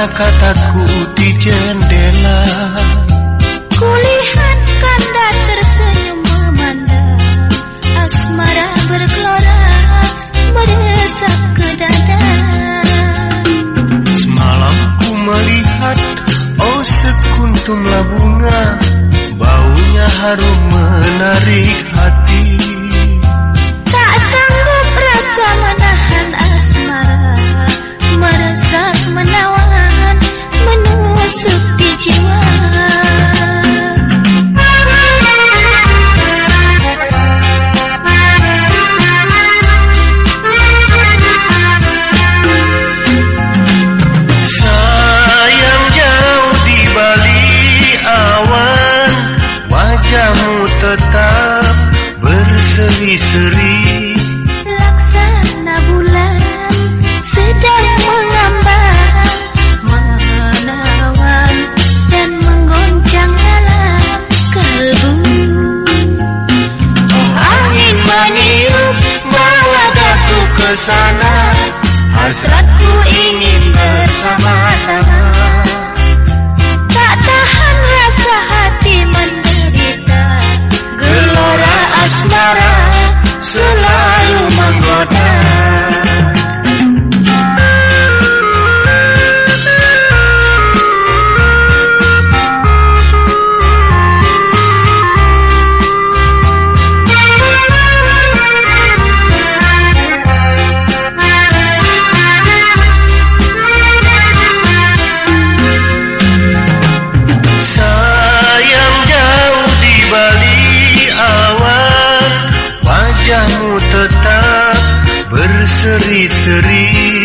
kata-kataku di jendela. Kulihat kanda tersenyum memandang Asmara bergelora Berdesak ke dada. Semalam ku melihat Oh sekuntumlah bunga Baunya harum menarik hati berseri-seri Laksana bulan sedang mengambang Menawan dan menggoncang dalam kalbu. Oh angin meniup bawa daku ke sana. Hasratku ingin bersama-sama seri-seri